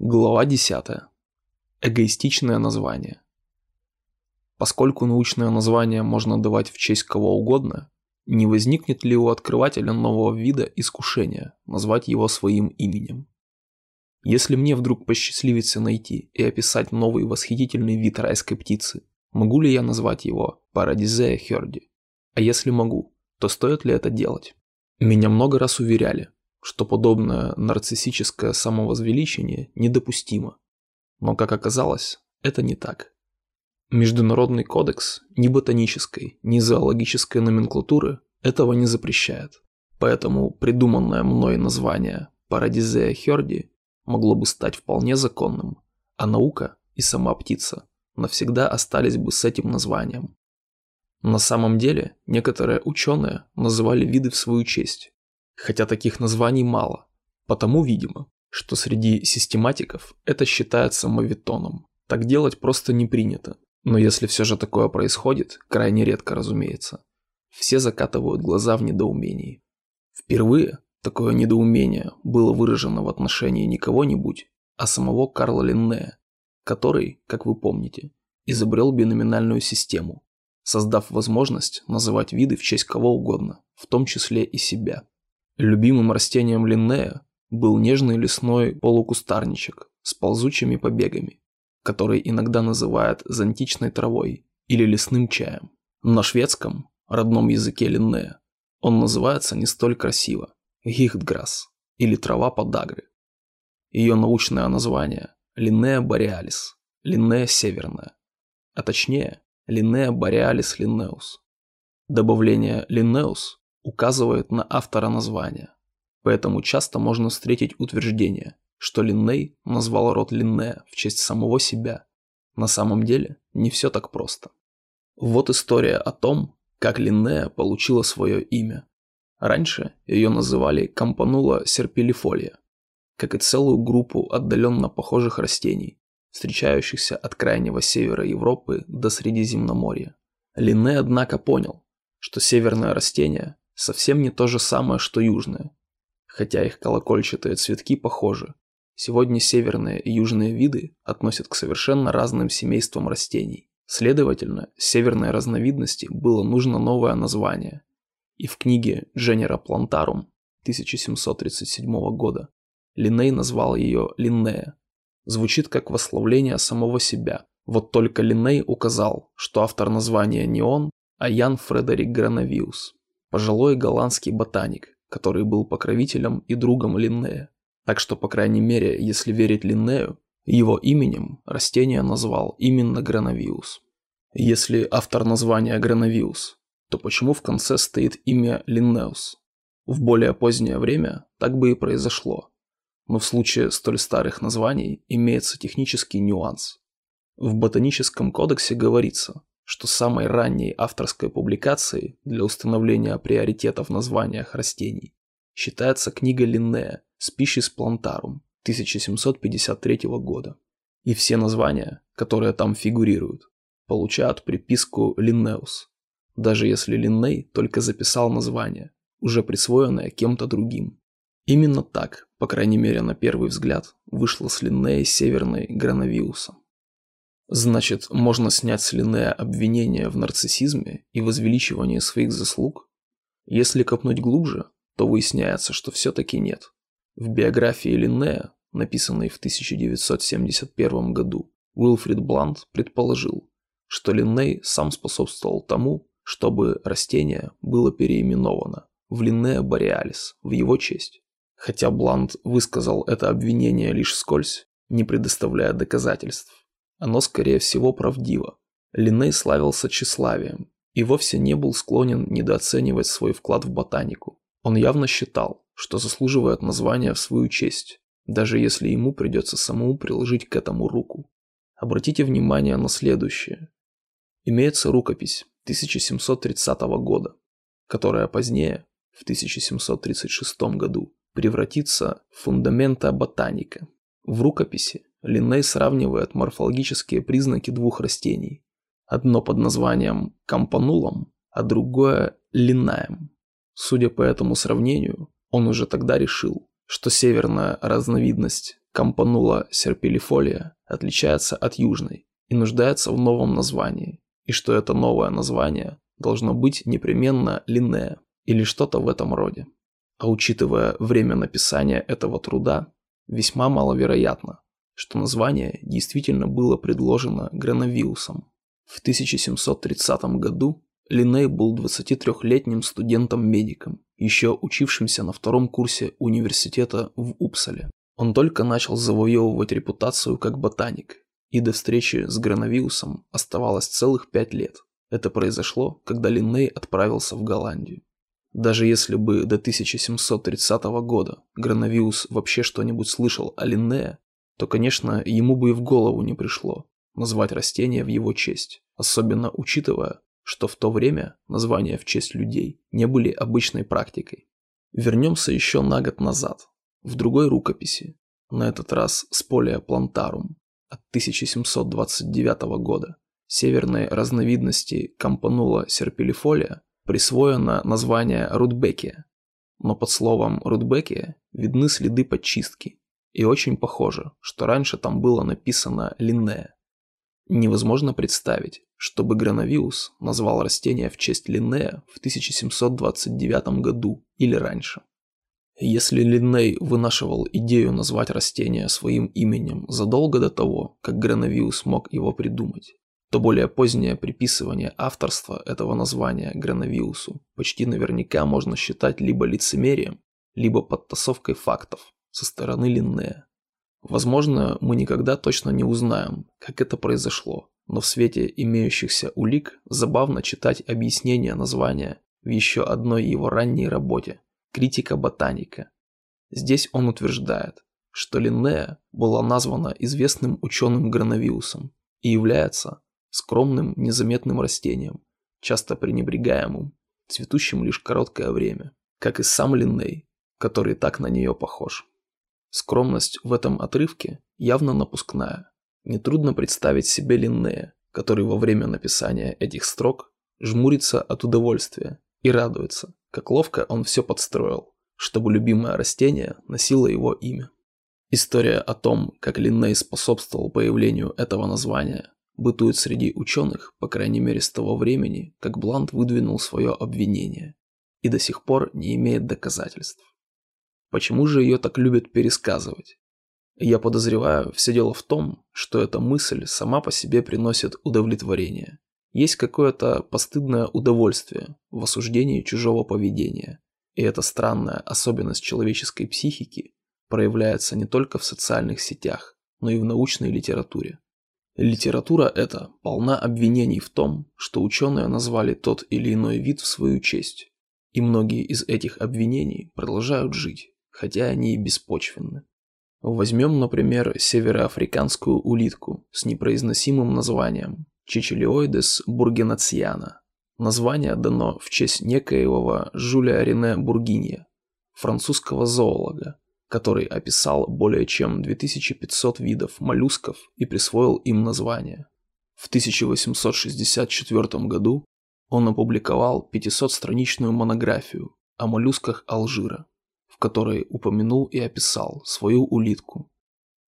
Глава 10. Эгоистичное название. Поскольку научное название можно давать в честь кого угодно, не возникнет ли у открывателя нового вида искушения назвать его своим именем? Если мне вдруг посчастливится найти и описать новый восхитительный вид райской птицы, могу ли я назвать его Парадизея Херди? А если могу, то стоит ли это делать? Меня много раз уверяли, что подобное нарциссическое самовозвеличение недопустимо. Но, как оказалось, это не так. Международный кодекс ни ботанической, ни зоологической номенклатуры этого не запрещает. Поэтому придуманное мной название Парадизея Херди могло бы стать вполне законным, а наука и сама птица навсегда остались бы с этим названием. На самом деле, некоторые ученые называли виды в свою честь, хотя таких названий мало, потому видимо, что среди систематиков это считается мавитоном. Так делать просто не принято, но если все же такое происходит, крайне редко, разумеется, все закатывают глаза в недоумении. Впервые такое недоумение было выражено в отношении не кого-нибудь, а самого Карла Линнея, который, как вы помните, изобрел биноминальную систему, создав возможность называть виды в честь кого угодно, в том числе и себя. Любимым растением Линнея был нежный лесной полукустарничек с ползучими побегами, который иногда называют зонтичной травой или лесным чаем. На шведском, родном языке Линнея, он называется не столь красиво – гихтграсс или трава подагры. Ее научное название – Линнея бореалис, Линнея северная, а точнее Линнея бореалис линнеус. Добавление линнеус указывает на автора названия. Поэтому часто можно встретить утверждение, что Линней назвал род Линнея в честь самого себя. На самом деле не все так просто. Вот история о том, как Линнея получила свое имя. Раньше ее называли Кампанула серпилифолия, как и целую группу отдаленно похожих растений, встречающихся от крайнего севера Европы до Средиземноморья. Линне, однако, понял, что северное растение совсем не то же самое, что южное. Хотя их колокольчатые цветки похожи. Сегодня северные и южные виды относят к совершенно разным семействам растений. Следовательно, северной разновидности было нужно новое название. И в книге Genera Plantarum 1737 года Линней назвал ее Линнея. Звучит как восславление самого себя. Вот только Линней указал, что автор названия не он, а Ян Фредерик Грановиус пожилой голландский ботаник, который был покровителем и другом Линнея. Так что, по крайней мере, если верить Линнею, его именем растение назвал именно Грановиус. Если автор названия Грановиус, то почему в конце стоит имя Линнеус? В более позднее время так бы и произошло. Но в случае столь старых названий имеется технический нюанс. В ботаническом кодексе говорится, что самой ранней авторской публикацией для установления приоритетов в названиях растений считается книга Линнея «Species Plantarum» 1753 года. И все названия, которые там фигурируют, получают приписку Линнеус, даже если Линней только записал название, уже присвоенное кем-то другим. Именно так, по крайней мере на первый взгляд, вышло с Линнея Северной Грановиуса. Значит, можно снять с Линнея обвинение в нарциссизме и возвеличивании своих заслуг? Если копнуть глубже, то выясняется, что все-таки нет. В биографии Линнея, написанной в 1971 году, Уилфрид Блант предположил, что Линней сам способствовал тому, чтобы растение было переименовано в Линнея бореалис в его честь. Хотя Блант высказал это обвинение лишь вскользь, не предоставляя доказательств. Оно, скорее всего, правдиво. Линней славился тщеславием и вовсе не был склонен недооценивать свой вклад в ботанику. Он явно считал, что заслуживает названия в свою честь, даже если ему придется самому приложить к этому руку. Обратите внимание на следующее. Имеется рукопись 1730 года, которая позднее, в 1736 году, превратится в фундамента ботаника. В рукописи Линней сравнивает морфологические признаки двух растений. Одно под названием кампанулом, а другое линнаем. Судя по этому сравнению, он уже тогда решил, что северная разновидность Кампанула серпилифолия отличается от южной и нуждается в новом названии, и что это новое название должно быть непременно Линнея или что-то в этом роде. А учитывая время написания этого труда, весьма маловероятно, что название действительно было предложено Грановиусом. В 1730 году Линней был 23-летним студентом-медиком, еще учившимся на втором курсе университета в Упсале. Он только начал завоевывать репутацию как ботаник, и до встречи с Грановиусом оставалось целых пять лет. Это произошло, когда Линней отправился в Голландию. Даже если бы до 1730 года Грановиус вообще что-нибудь слышал о Линнее, то, конечно, ему бы и в голову не пришло назвать растение в его честь, особенно учитывая, что в то время названия в честь людей не были обычной практикой. Вернемся еще на год назад, в другой рукописи, на этот раз с полия Плантарум от 1729 года, северной разновидности Кампанула серпилифолия присвоено название Рудбекия, но под словом Рудбекия видны следы подчистки, и очень похоже, что раньше там было написано Линнея. Невозможно представить, чтобы Грановиус назвал растение в честь Линнея в 1729 году или раньше. Если Линней вынашивал идею назвать растение своим именем задолго до того, как Грановиус мог его придумать, то более позднее приписывание авторства этого названия Грановиусу почти наверняка можно считать либо лицемерием, либо подтасовкой фактов со стороны Линнея. Возможно, мы никогда точно не узнаем, как это произошло, но в свете имеющихся улик забавно читать объяснение названия в еще одной его ранней работе «Критика ботаника». Здесь он утверждает, что Линнея была названа известным ученым Грановиусом и является скромным незаметным растением, часто пренебрегаемым, цветущим лишь короткое время, как и сам Линней, который так на нее похож. Скромность в этом отрывке явно напускная. Нетрудно представить себе Линнея, который во время написания этих строк жмурится от удовольствия и радуется, как ловко он все подстроил, чтобы любимое растение носило его имя. История о том, как Линней способствовал появлению этого названия, бытует среди ученых, по крайней мере с того времени, как Блант выдвинул свое обвинение, и до сих пор не имеет доказательств. Почему же ее так любят пересказывать? Я подозреваю, все дело в том, что эта мысль сама по себе приносит удовлетворение. Есть какое-то постыдное удовольствие в осуждении чужого поведения. И эта странная особенность человеческой психики проявляется не только в социальных сетях, но и в научной литературе. Литература эта полна обвинений в том, что ученые назвали тот или иной вид в свою честь. И многие из этих обвинений продолжают жить хотя они и беспочвенны. Возьмем, например, североафриканскую улитку с непроизносимым названием Чичелиоидес бургенациана. Название дано в честь некоего Жюля Рене Бургинья, французского зоолога, который описал более чем 2500 видов моллюсков и присвоил им название. В 1864 году он опубликовал 500-страничную монографию о моллюсках Алжира в которой упомянул и описал свою улитку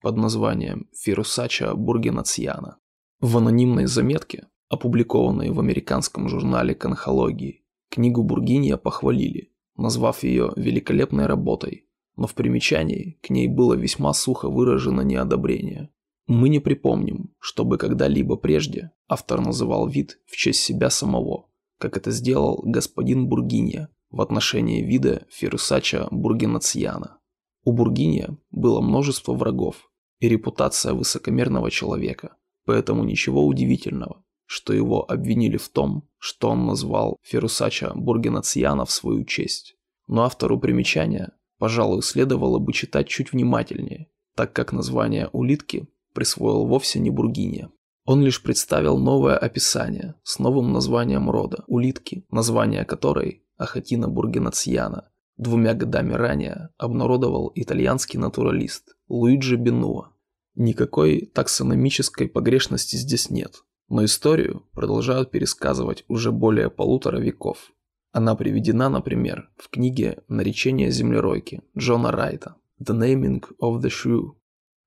под названием Фирусача бургенациана. В анонимной заметке, опубликованной в американском журнале конхологии, книгу Бургинья похвалили, назвав ее великолепной работой, но в примечании к ней было весьма сухо выражено неодобрение. Мы не припомним, чтобы когда-либо прежде автор называл вид в честь себя самого, как это сделал господин Бургинья в отношении вида Ферусача бургинациана. У Бургиния было множество врагов и репутация высокомерного человека, поэтому ничего удивительного, что его обвинили в том, что он назвал Ферусача бургинациана в свою честь. Но автору примечания, пожалуй, следовало бы читать чуть внимательнее, так как название улитки присвоил вовсе не Бургиния. Он лишь представил новое описание с новым названием рода улитки, название которой Ахатина Бургенациана двумя годами ранее обнародовал итальянский натуралист Луиджи Бенуа. Никакой таксономической погрешности здесь нет, но историю продолжают пересказывать уже более полутора веков. Она приведена, например, в книге «Наречение землеройки» Джона Райта «The Naming of the Shrew».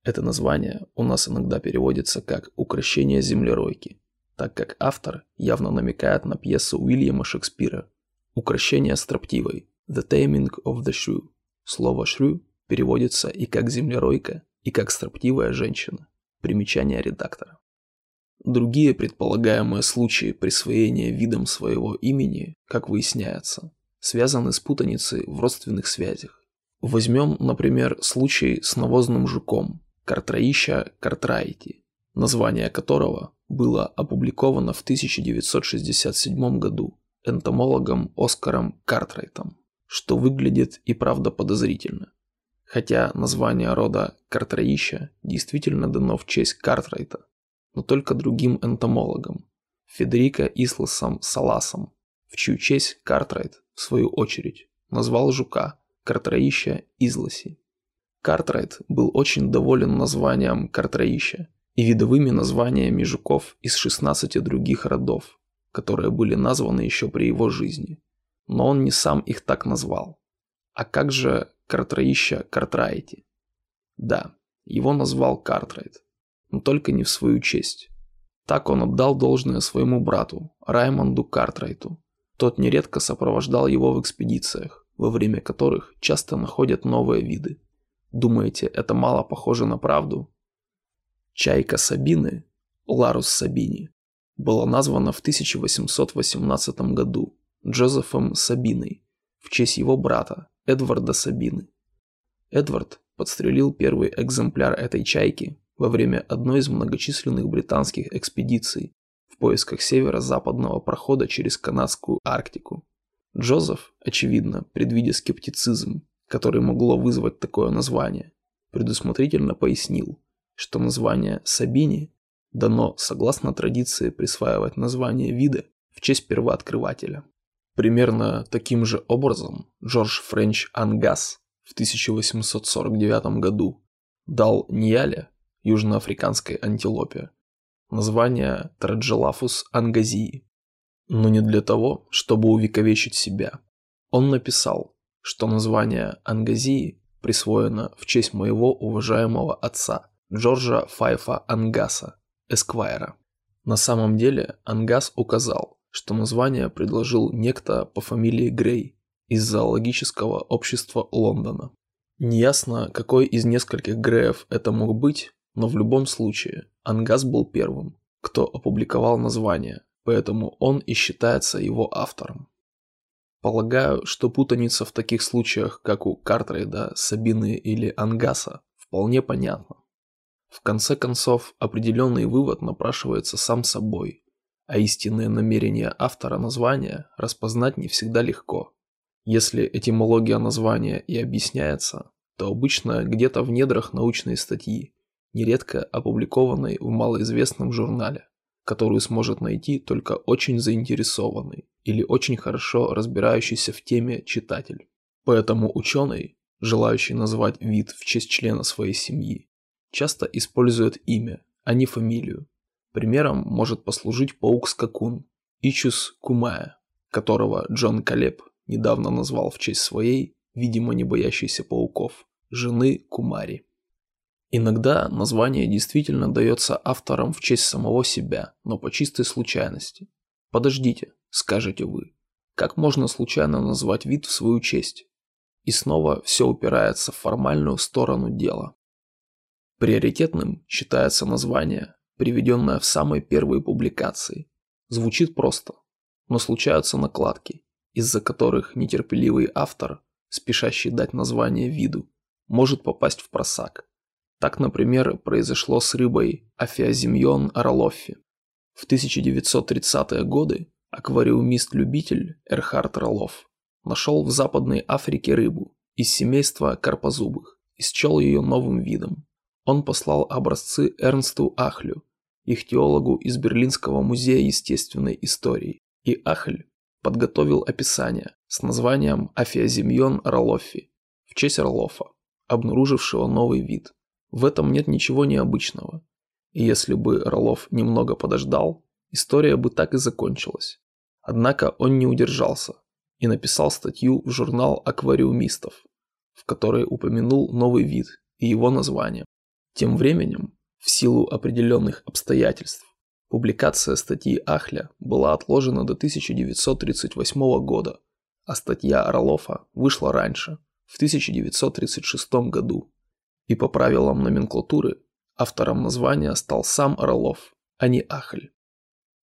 Это название у нас иногда переводится как «укращение землеройки», так как автор явно намекает на пьесу Уильяма Шекспира «Укращение строптивой» «The Taming of the Shrew». Слово «shrew» переводится и как «землеройка», и как «строптивая женщина». Примечание редактора. Другие предполагаемые случаи присвоения видом своего имени, как выясняется, связаны с путаницей в родственных связях. Возьмем, например, случай с навозным жуком Картраища Картраити, название которого было опубликовано в 1967 году энтомологом Оскаром Картрайтом, что выглядит и правда подозрительно. Хотя название рода Картраища действительно дано в честь Картрайта, но только другим энтомологам – Федерико Исласом Саласом, в чью честь Картрайт, в свою очередь, назвал жука Картраища Изласи. Картрайт был очень доволен названием Картраища и видовыми названиями жуков из 16 других родов, которые были названы еще при его жизни. Но он не сам их так назвал. А как же Картраища Картрайти? Да, его назвал Картрайт, но только не в свою честь. Так он отдал должное своему брату, Раймонду Картрайту. Тот нередко сопровождал его в экспедициях, во время которых часто находят новые виды. Думаете, это мало похоже на правду? Чайка Сабины, Ларус Сабини, была названа в 1818 году Джозефом Сабиной в честь его брата Эдварда Сабины. Эдвард подстрелил первый экземпляр этой чайки во время одной из многочисленных британских экспедиций в поисках северо-западного прохода через канадскую Арктику. Джозеф, очевидно, предвидя скептицизм, который могло вызвать такое название, предусмотрительно пояснил, что название Сабини дано согласно традиции присваивать название вида в честь первооткрывателя. Примерно таким же образом Джордж Френч Ангас в 1849 году дал Нияле южноафриканской антилопе. Название Траджелафус ангазии. Но не для того, чтобы увековечить себя. Он написал, что название ангазии присвоено в честь моего уважаемого отца, Джорджа Файфа Ангаса, эсквайра. На самом деле Ангас указал, что название предложил некто по фамилии Грей из зоологического общества Лондона. Неясно, какой из нескольких Греев это мог быть, но в любом случае, Ангас был первым, кто опубликовал название, поэтому он и считается его автором. Полагаю, что путаница в таких случаях, как у Картрейда, Сабины или Ангаса, вполне понятна. В конце концов, определенный вывод напрашивается сам собой, а истинное намерение автора названия распознать не всегда легко. Если этимология названия и объясняется, то обычно где-то в недрах научной статьи нередко опубликованной в малоизвестном журнале, которую сможет найти только очень заинтересованный или очень хорошо разбирающийся в теме читатель. Поэтому ученый, желающий назвать вид в честь члена своей семьи, часто использует имя, а не фамилию. Примером может послужить паук-скакун Ичус Кумая, которого Джон Калеб недавно назвал в честь своей, видимо не боящейся пауков, жены Кумари. Иногда название действительно дается авторам в честь самого себя, но по чистой случайности. Подождите, скажете вы. Как можно случайно назвать вид в свою честь? И снова все упирается в формальную сторону дела. Приоритетным считается название, приведенное в самой первой публикации. Звучит просто, но случаются накладки, из-за которых нетерпеливый автор, спешащий дать название виду, может попасть в просак. Так, например, произошло с рыбой Афиозимьон оролоффи. В 1930-е годы аквариумист-любитель Эрхард Ролов нашел в Западной Африке рыбу из семейства карпозубых и счел ее новым видом. Он послал образцы Эрнсту Ахлю, ихтиологу из Берлинского музея естественной истории, и Ахль подготовил описание с названием Афиозимьон Ролоффи в честь Ролофа, обнаружившего новый вид. В этом нет ничего необычного. И если бы Ролов немного подождал, история бы так и закончилась. Однако он не удержался и написал статью в журнал аквариумистов, в которой упомянул новый вид и его название. Тем временем, в силу определенных обстоятельств, публикация статьи Ахля была отложена до 1938 года, а статья Орлофа вышла раньше, в 1936 году. И по правилам номенклатуры автором названия стал сам Орлов, а не Ахль.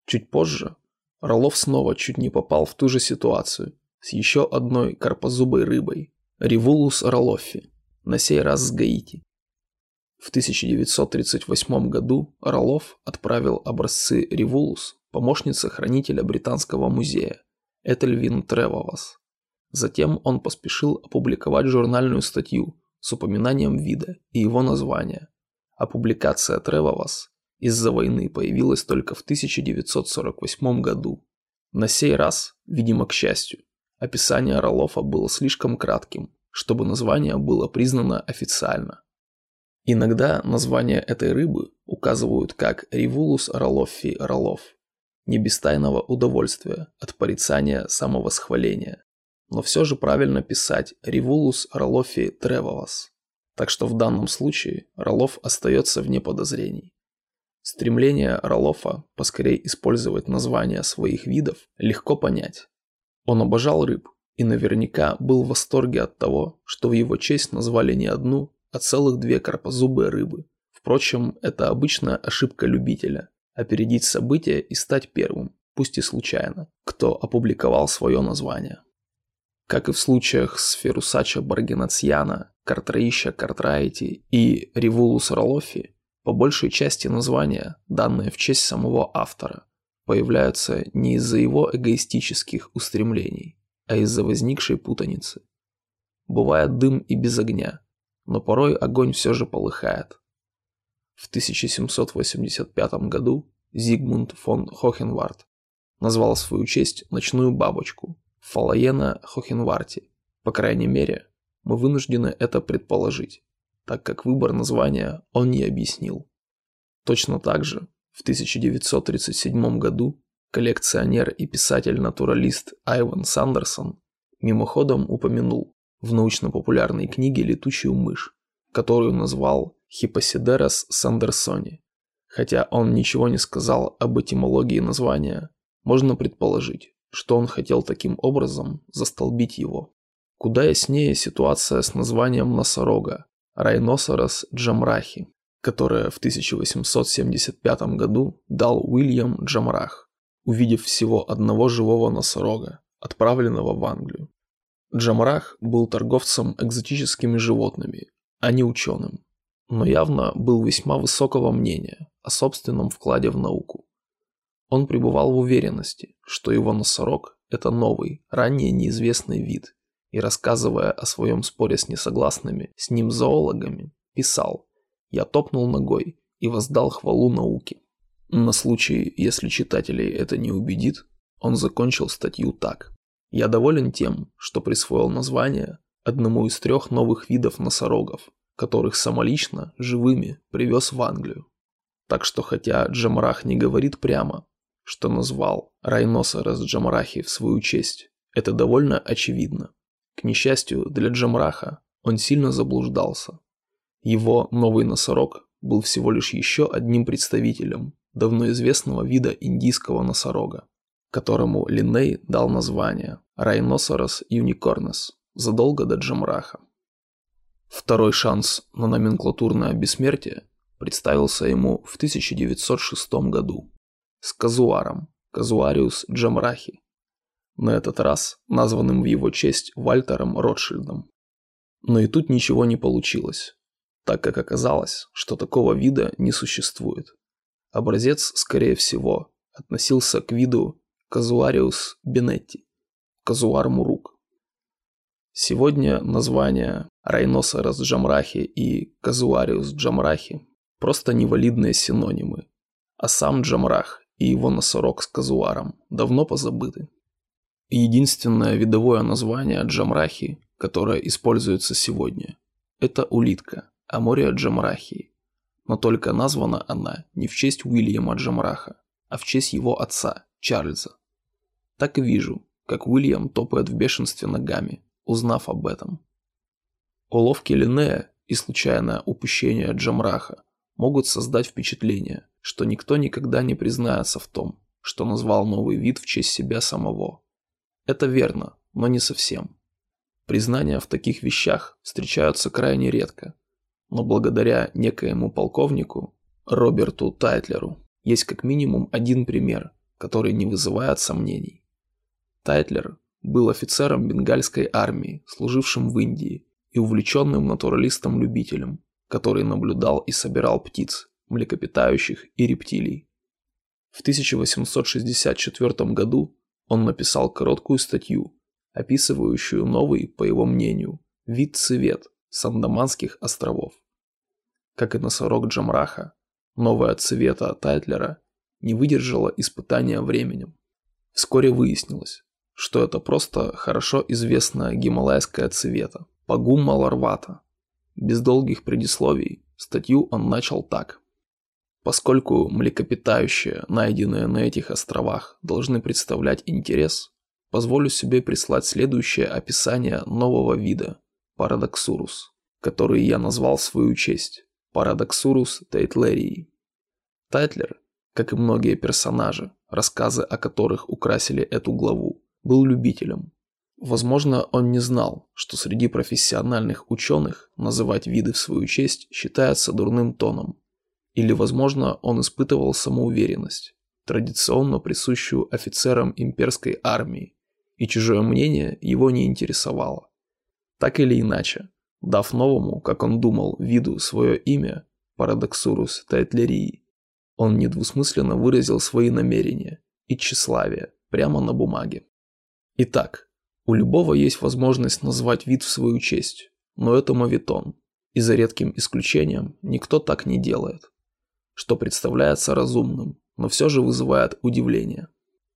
Чуть позже Орлов снова чуть не попал в ту же ситуацию с еще одной карпозубой рыбой – Ревулус орлоффи, на сей раз с Гаити. В 1938 году Орлов отправил образцы Ревулус помощнице хранителя Британского музея Этельвин Тревовас. Затем он поспешил опубликовать журнальную статью с упоминанием вида и его названия. А публикация Тревовас из-за войны появилась только в 1948 году. На сей раз, видимо к счастью, описание Орлова было слишком кратким, чтобы название было признано официально. Иногда название этой рыбы указывают как Ревулус орлоффи орлов, не без тайного удовольствия от порицания самовосхваления. Но все же правильно писать Ревулус орлоффи тревовас. Так что в данном случае Орлов остается вне подозрений. Стремление Ролофа поскорее использовать названия своих видов легко понять. Он обожал рыб и наверняка был в восторге от того, что в его честь назвали не одну, а целых две карпозубые рыбы. Впрочем, это обычная ошибка любителя – опередить события и стать первым, пусть и случайно, кто опубликовал свое название. Как и в случаях с Ферусача Баргенациана, Картраища Картрайти и Ревулус Ролофи, по большей части названия, данные в честь самого автора, появляются не из-за его эгоистических устремлений, а из-за возникшей путаницы. Бывает дым и без огня, но порой огонь все же полыхает. В 1785 году Зигмунд фон Хохенварт назвал свою честь ночную бабочку Фалаена Хохенварти. По крайней мере, мы вынуждены это предположить так как выбор названия он не объяснил. Точно так же в 1937 году коллекционер и писатель-натуралист Айван Сандерсон мимоходом упомянул в научно-популярной книге «Летучую мышь», которую назвал Хипосидерас сандерсони. Хотя он ничего не сказал об этимологии названия, можно предположить, что он хотел таким образом застолбить его. Куда яснее ситуация с названием носорога, Райносорос Джамрахи, которое в 1875 году дал Уильям Джамрах, увидев всего одного живого носорога, отправленного в Англию. Джамрах был торговцем экзотическими животными, а не ученым, но явно был весьма высокого мнения о собственном вкладе в науку. Он пребывал в уверенности, что его носорог – это новый, ранее неизвестный вид, и рассказывая о своем споре с несогласными с ним зоологами, писал «Я топнул ногой и воздал хвалу науке». На случай, если читателей это не убедит, он закончил статью так. «Я доволен тем, что присвоил название одному из трех новых видов носорогов, которых самолично, живыми, привез в Англию. Так что хотя Джамарах не говорит прямо, что назвал Райносорос Джамарахи в свою честь, это довольно очевидно. К несчастью для Джамраха, он сильно заблуждался. Его новый носорог был всего лишь еще одним представителем давно известного вида индийского носорога, которому Линней дал название Rhinoceros unicornis задолго до Джамраха. Второй шанс на номенклатурное бессмертие представился ему в 1906 году с казуаром Казуариус Джамрахи, на этот раз названным в его честь Вальтером Ротшильдом. Но и тут ничего не получилось, так как оказалось, что такого вида не существует. Образец, скорее всего, относился к виду Казуариус бенетти, казуар мурук. Сегодня названия Райносорос джамрахи и Казуариус джамрахи просто невалидные синонимы, а сам джамрах и его носорог с казуаром давно позабыты. Единственное видовое название джамрахи, которое используется сегодня, это улитка, амория джамрахи. Но только названа она не в честь Уильяма Джамраха, а в честь его отца, Чарльза. Так вижу, как Уильям топает в бешенстве ногами, узнав об этом. Уловки Линнея и случайное упущение Джамраха могут создать впечатление, что никто никогда не признается в том, что назвал новый вид в честь себя самого. Это верно, но не совсем. Признания в таких вещах встречаются крайне редко, но благодаря некоему полковнику Роберту Тайтлеру есть как минимум один пример, который не вызывает сомнений. Тайтлер был офицером бенгальской армии, служившим в Индии и увлеченным натуралистом-любителем, который наблюдал и собирал птиц, млекопитающих и рептилий. В 1864 году он написал короткую статью, описывающую новый, по его мнению, вид циветт с Андаманских островов. Как и носорог Джамраха, новая циветта Тайтлера не выдержала испытания временем. Вскоре выяснилось, что это просто хорошо известная гималайская цвета, Пагум Маларвата. Без долгих предисловий статью он начал так. Поскольку млекопитающие, найденные на этих островах, должны представлять интерес, позволю себе прислать следующее описание нового вида – Парадоксурус, который я назвал в свою честь – Парадоксурус тейтлерии. Тайтлер, как и многие персонажи, рассказы о которых украсили эту главу, был любителем. Возможно, он не знал, что среди профессиональных ученых называть виды в свою честь считается дурным тоном. Или, возможно, он испытывал самоуверенность, традиционно присущую офицерам имперской армии, и чужое мнение его не интересовало. Так или иначе, дав новому, как он думал, виду свое имя, Парадоксурус Тайтлерии, он недвусмысленно выразил свои намерения и тщеславие прямо на бумаге. Итак, у любого есть возможность назвать вид в свою честь, но это мавитон, и за редким исключением никто так не делает, что представляется разумным, но все же вызывает удивление.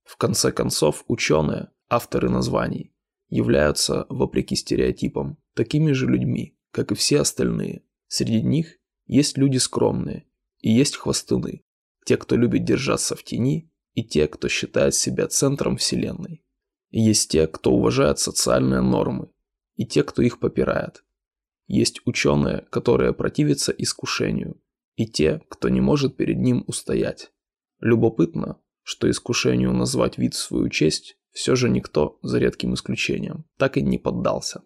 В конце концов, ученые, авторы названий, являются, вопреки стереотипам, такими же людьми, как и все остальные. Среди них есть люди скромные и есть хвостуны, те, кто любит держаться в тени, и те, кто считает себя центром вселенной. Есть те, кто уважает социальные нормы, и те, кто их попирает. Есть ученые, которые противятся искушению, и те, кто не может перед ним устоять. Любопытно, что искушению назвать вид в свою честь все же никто, за редким исключением, так и не поддался.